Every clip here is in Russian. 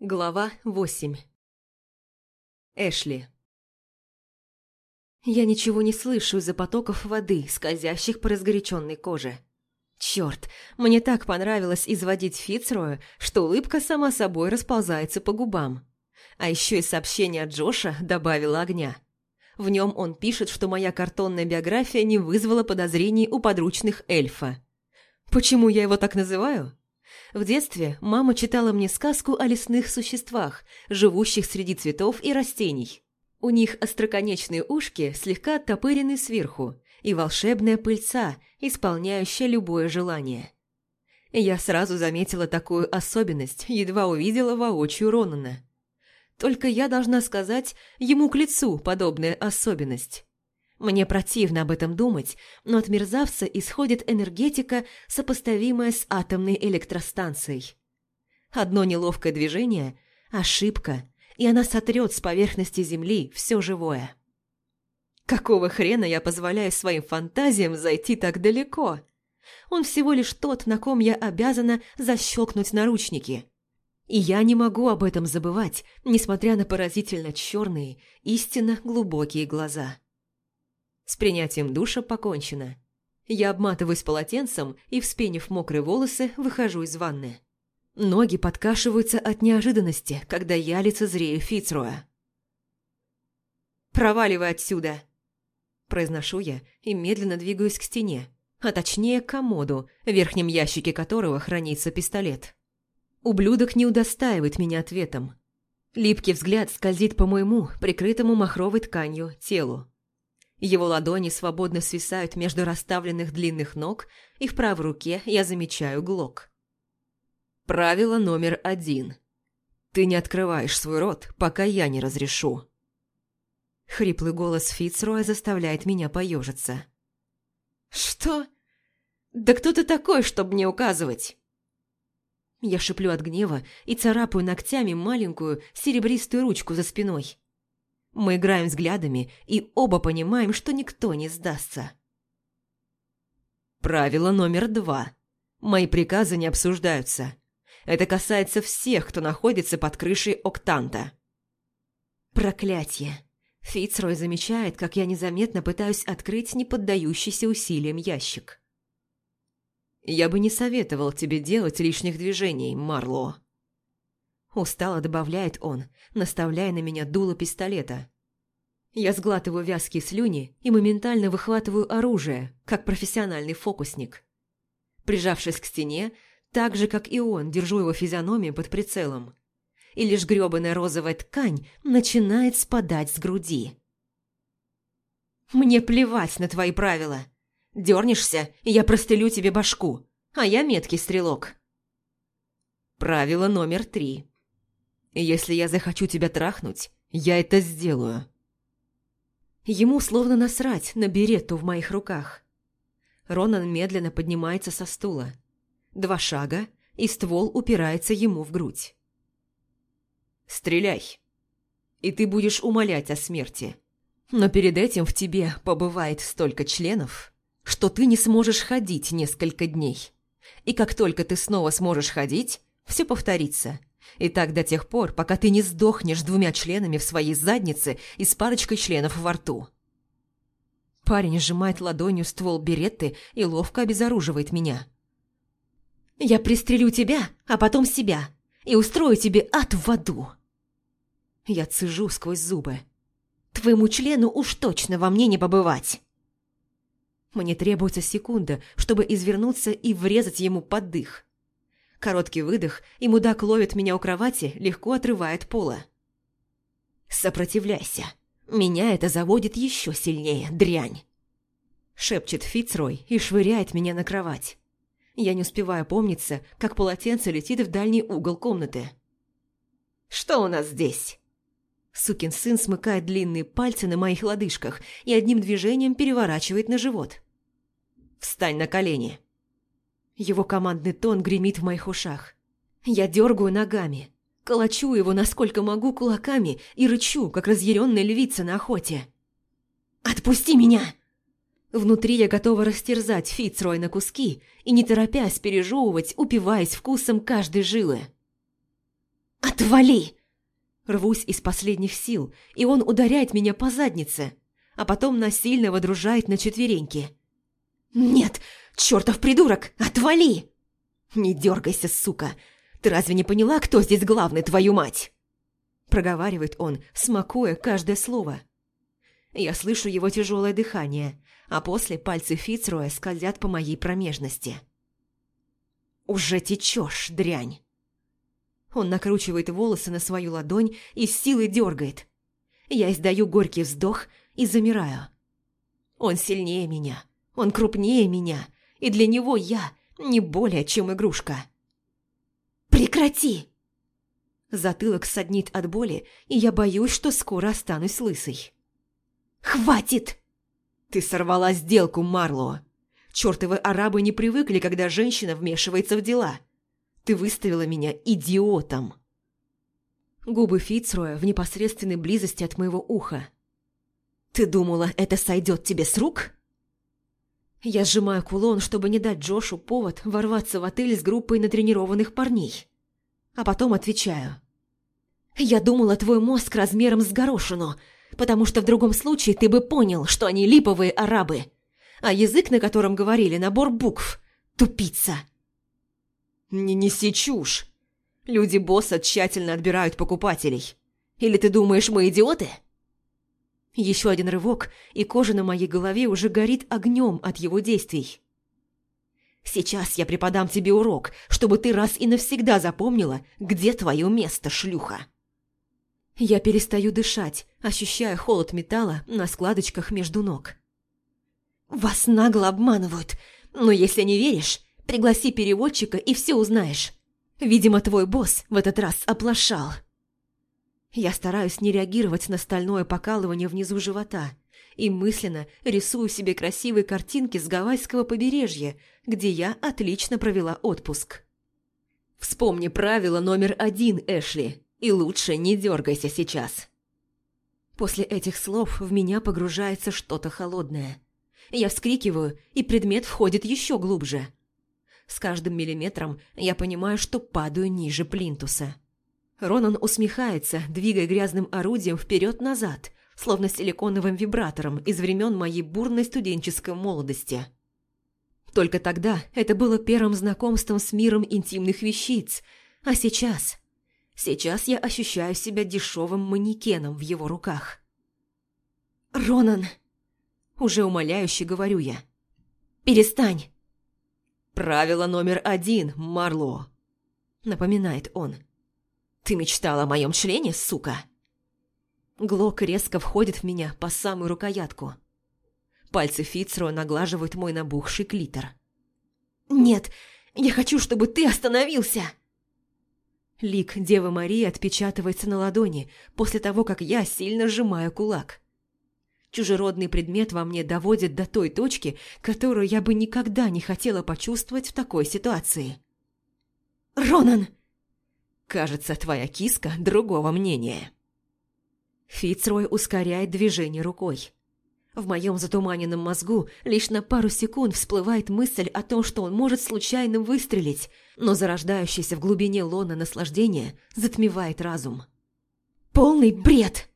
Глава 8 Эшли Я ничего не слышу из-за потоков воды, скользящих по разгоряченной коже. Черт, мне так понравилось изводить Фицроя, что улыбка сама собой расползается по губам. А еще и сообщение от Джоша добавило огня. В нем он пишет, что моя картонная биография не вызвала подозрений у подручных эльфа. Почему я его так называю? В детстве мама читала мне сказку о лесных существах, живущих среди цветов и растений. У них остроконечные ушки слегка оттопырены сверху, и волшебная пыльца, исполняющая любое желание. Я сразу заметила такую особенность, едва увидела воочию Ронана. Только я должна сказать, ему к лицу подобная особенность. Мне противно об этом думать, но от мерзавца исходит энергетика, сопоставимая с атомной электростанцией. Одно неловкое движение – ошибка, и она сотрет с поверхности Земли все живое. Какого хрена я позволяю своим фантазиям зайти так далеко? Он всего лишь тот, на ком я обязана защелкнуть наручники. И я не могу об этом забывать, несмотря на поразительно черные, истинно глубокие глаза. С принятием душа покончено. Я обматываюсь полотенцем и, вспенив мокрые волосы, выхожу из ванны. Ноги подкашиваются от неожиданности, когда я лицезрею Фицруа. «Проваливай отсюда!» Произношу я и медленно двигаюсь к стене, а точнее к комоду, в верхнем ящике которого хранится пистолет. Ублюдок не удостаивает меня ответом. Липкий взгляд скользит по моему, прикрытому махровой тканью, телу. Его ладони свободно свисают между расставленных длинных ног, и в правой руке я замечаю глок. Правило номер один. Ты не открываешь свой рот, пока я не разрешу. Хриплый голос Фицроя заставляет меня поежиться. «Что? Да кто ты такой, чтобы мне указывать?» Я шиплю от гнева и царапаю ногтями маленькую серебристую ручку за спиной. Мы играем взглядами и оба понимаем, что никто не сдастся. Правило номер два. Мои приказы не обсуждаются. Это касается всех, кто находится под крышей Октанта. Проклятье. Фицрой замечает, как я незаметно пытаюсь открыть неподдающийся усилиям ящик. «Я бы не советовал тебе делать лишних движений, Марло», Устало добавляет он, наставляя на меня дуло пистолета. Я сглатываю вязкие слюни и моментально выхватываю оружие, как профессиональный фокусник. Прижавшись к стене, так же, как и он, держу его физиономию под прицелом. И лишь грёбаная розовая ткань начинает спадать с груди. «Мне плевать на твои правила. Дернешься, и я прострелю тебе башку, а я меткий стрелок». Правило номер три. Если я захочу тебя трахнуть, я это сделаю. Ему словно насрать на беретту в моих руках. Ронан медленно поднимается со стула. Два шага, и ствол упирается ему в грудь. «Стреляй, и ты будешь умолять о смерти. Но перед этим в тебе побывает столько членов, что ты не сможешь ходить несколько дней. И как только ты снова сможешь ходить, все повторится, и так до тех пор, пока ты не сдохнешь двумя членами в своей заднице и с парочкой членов во рту. Парень сжимает ладонью ствол беретты и ловко обезоруживает меня. «Я пристрелю тебя, а потом себя, и устрою тебе ад в аду!» Я цежу сквозь зубы. «Твоему члену уж точно во мне не побывать!» Мне требуется секунда, чтобы извернуться и врезать ему под дых. Короткий выдох, и мудак ловит меня у кровати, легко отрывает пола. «Сопротивляйся. Меня это заводит еще сильнее, дрянь!» Шепчет Фицрой и швыряет меня на кровать. Я не успеваю помниться, как полотенце летит в дальний угол комнаты. «Что у нас здесь?» Сукин сын смыкает длинные пальцы на моих лодыжках и одним движением переворачивает на живот. «Встань на колени!» Его командный тон гремит в моих ушах. Я дергаю ногами, колочу его насколько могу кулаками и рычу, как разъяренная львица на охоте. «Отпусти меня!» Внутри я готова растерзать Фицрой на куски и, не торопясь пережевывать, упиваясь вкусом каждой жилы. «Отвали!» Рвусь из последних сил, и он ударяет меня по заднице, а потом насильно водружает на четвереньки. «Нет, чертов придурок, отвали!» «Не дергайся, сука! Ты разве не поняла, кто здесь главный, твою мать?» Проговаривает он, смакуя каждое слово. Я слышу его тяжелое дыхание, а после пальцы Фицроя скользят по моей промежности. «Уже течешь, дрянь!» Он накручивает волосы на свою ладонь и с силой дергает. Я издаю горький вздох и замираю. Он сильнее меня, он крупнее меня, и для него я не более чем игрушка. «Прекрати!» Затылок саднит от боли, и я боюсь, что скоро останусь лысой. «Хватит!» «Ты сорвала сделку, Марло. Чёртовы арабы не привыкли, когда женщина вмешивается в дела. Ты выставила меня идиотом!» Губы Фицроя в непосредственной близости от моего уха. «Ты думала, это сойдет тебе с рук?» Я сжимаю кулон, чтобы не дать Джошу повод ворваться в отель с группой натренированных парней. А потом отвечаю. «Я думала, твой мозг размером с горошину, потому что в другом случае ты бы понял, что они липовые арабы, а язык, на котором говорили, набор букв – тупица». «Не неси чушь. Люди босса тщательно отбирают покупателей. Или ты думаешь, мы идиоты?» Еще один рывок, и кожа на моей голове уже горит огнем от его действий. «Сейчас я преподам тебе урок, чтобы ты раз и навсегда запомнила, где твое место, шлюха!» Я перестаю дышать, ощущая холод металла на складочках между ног. «Вас нагло обманывают, но если не веришь, пригласи переводчика и все узнаешь. Видимо, твой босс в этот раз оплошал». Я стараюсь не реагировать на стальное покалывание внизу живота и мысленно рисую себе красивые картинки с гавайского побережья, где я отлично провела отпуск. Вспомни правило номер один, Эшли, и лучше не дергайся сейчас. После этих слов в меня погружается что-то холодное. Я вскрикиваю, и предмет входит еще глубже. С каждым миллиметром я понимаю, что падаю ниже плинтуса. Ронан усмехается, двигая грязным орудием вперед-назад, словно силиконовым вибратором из времен моей бурной студенческой молодости. Только тогда это было первым знакомством с миром интимных вещиц, а сейчас... Сейчас я ощущаю себя дешевым манекеном в его руках. «Ронан!» Уже умоляюще говорю я. «Перестань!» «Правило номер один, Марло!» Напоминает он. «Ты мечтала о моем члене, сука?» Глок резко входит в меня по самую рукоятку. Пальцы Фицро наглаживают мой набухший клитор. «Нет, я хочу, чтобы ты остановился!» Лик Девы Марии отпечатывается на ладони после того, как я сильно сжимаю кулак. Чужеродный предмет во мне доводит до той точки, которую я бы никогда не хотела почувствовать в такой ситуации. «Ронан!» Кажется, твоя киска другого мнения. Фицрой ускоряет движение рукой. В моем затуманенном мозгу лишь на пару секунд всплывает мысль о том, что он может случайно выстрелить, но зарождающееся в глубине лона наслаждение затмевает разум. «Полный бред!»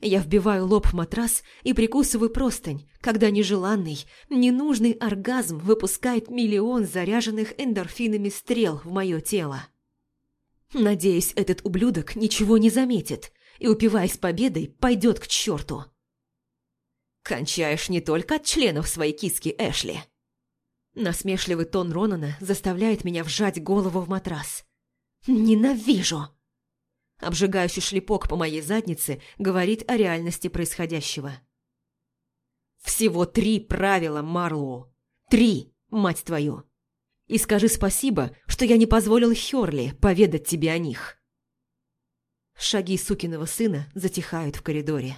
Я вбиваю лоб в матрас и прикусываю простынь, когда нежеланный, ненужный оргазм выпускает миллион заряженных эндорфинами стрел в мое тело. Надеюсь, этот ублюдок ничего не заметит и, упиваясь победой, пойдет к черту. Кончаешь не только от членов своей киски, Эшли. Насмешливый тон Ронана заставляет меня вжать голову в матрас. Ненавижу! Обжигающий шлепок по моей заднице говорит о реальности происходящего. Всего три правила, Марлоу. Три, мать твою и скажи спасибо, что я не позволил Хёрли поведать тебе о них». Шаги сукиного сына затихают в коридоре.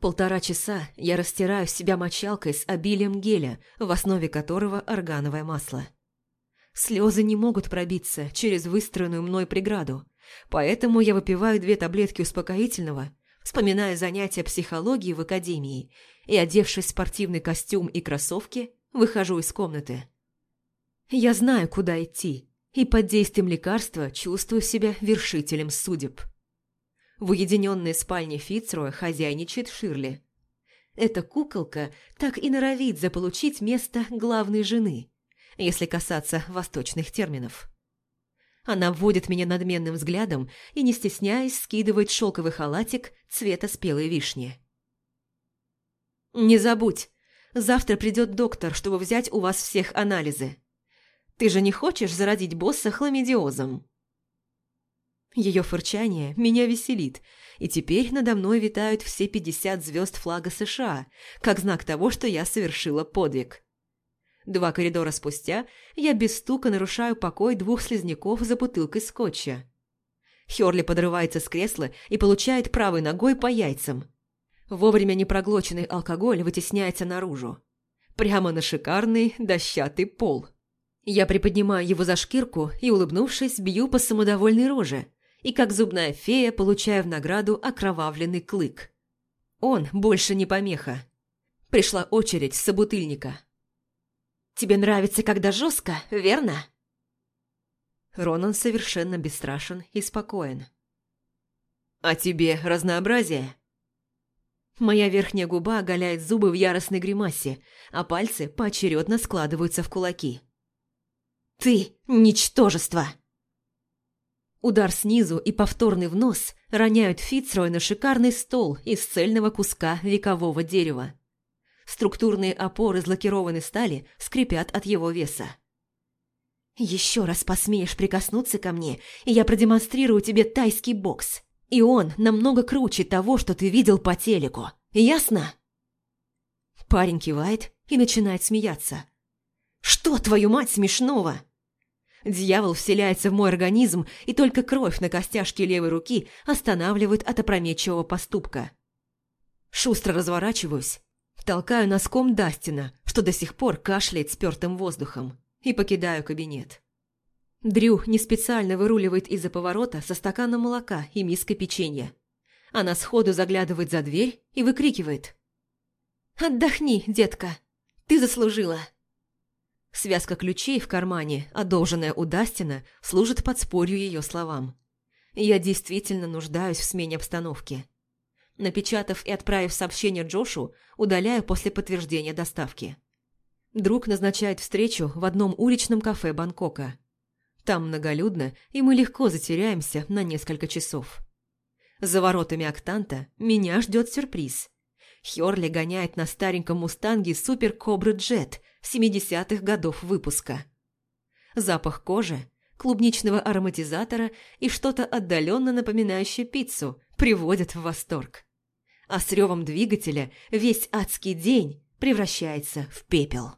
Полтора часа я растираю себя мочалкой с обилием геля, в основе которого органовое масло. Слезы не могут пробиться через выстроенную мной преграду, поэтому я выпиваю две таблетки успокоительного вспоминая занятия психологии в академии, и, одевшись в спортивный костюм и кроссовки, выхожу из комнаты. Я знаю, куда идти, и под действием лекарства чувствую себя вершителем судеб. В уединенной спальне Фицроя хозяйничает Ширли. Эта куколка так и норовит заполучить место главной жены, если касаться восточных терминов. Она вводит меня надменным взглядом и, не стесняясь, скидывает шелковый халатик цвета спелой вишни. «Не забудь, завтра придет доктор, чтобы взять у вас всех анализы. Ты же не хочешь зародить босса хламидиозом?» Ее фырчание меня веселит, и теперь надо мной витают все пятьдесят звезд флага США, как знак того, что я совершила подвиг. Два коридора спустя я без стука нарушаю покой двух слизняков за бутылкой скотча. Хёрли подрывается с кресла и получает правой ногой по яйцам. Вовремя непроглоченный алкоголь вытесняется наружу. Прямо на шикарный дощатый пол. Я приподнимаю его за шкирку и, улыбнувшись, бью по самодовольной роже, и как зубная фея получаю в награду окровавленный клык. Он больше не помеха. Пришла очередь собутыльника. Тебе нравится, когда жестко, верно?» Ронан совершенно бесстрашен и спокоен. «А тебе разнообразие?» Моя верхняя губа оголяет зубы в яростной гримасе, а пальцы поочередно складываются в кулаки. «Ты – ничтожество!» Удар снизу и повторный в нос роняют Фицрой на шикарный стол из цельного куска векового дерева. Структурные опоры из лакированной стали скрипят от его веса. «Еще раз посмеешь прикоснуться ко мне, и я продемонстрирую тебе тайский бокс. И он намного круче того, что ты видел по телеку. Ясно?» Парень кивает и начинает смеяться. «Что, твою мать, смешного?» Дьявол вселяется в мой организм, и только кровь на костяшке левой руки останавливает от опрометчивого поступка. Шустро разворачиваюсь Толкаю носком Дастина, что до сих пор кашляет спертым воздухом, и покидаю кабинет. Дрю не специально выруливает из-за поворота со стаканом молока и миской печенья. Она сходу заглядывает за дверь и выкрикивает. «Отдохни, детка! Ты заслужила!» Связка ключей в кармане, одолженная у Дастина, служит подспорью ее словам. Я действительно нуждаюсь в смене обстановки. Напечатав и отправив сообщение Джошу, удаляю после подтверждения доставки. Друг назначает встречу в одном уличном кафе Бангкока. Там многолюдно, и мы легко затеряемся на несколько часов. За воротами Октанта меня ждет сюрприз. Хёрли гоняет на стареньком мустанге Супер Кобра Джет 70-х годов выпуска. Запах кожи, клубничного ароматизатора и что-то отдаленно напоминающее пиццу приводят в восторг а с ревом двигателя весь адский день превращается в пепел.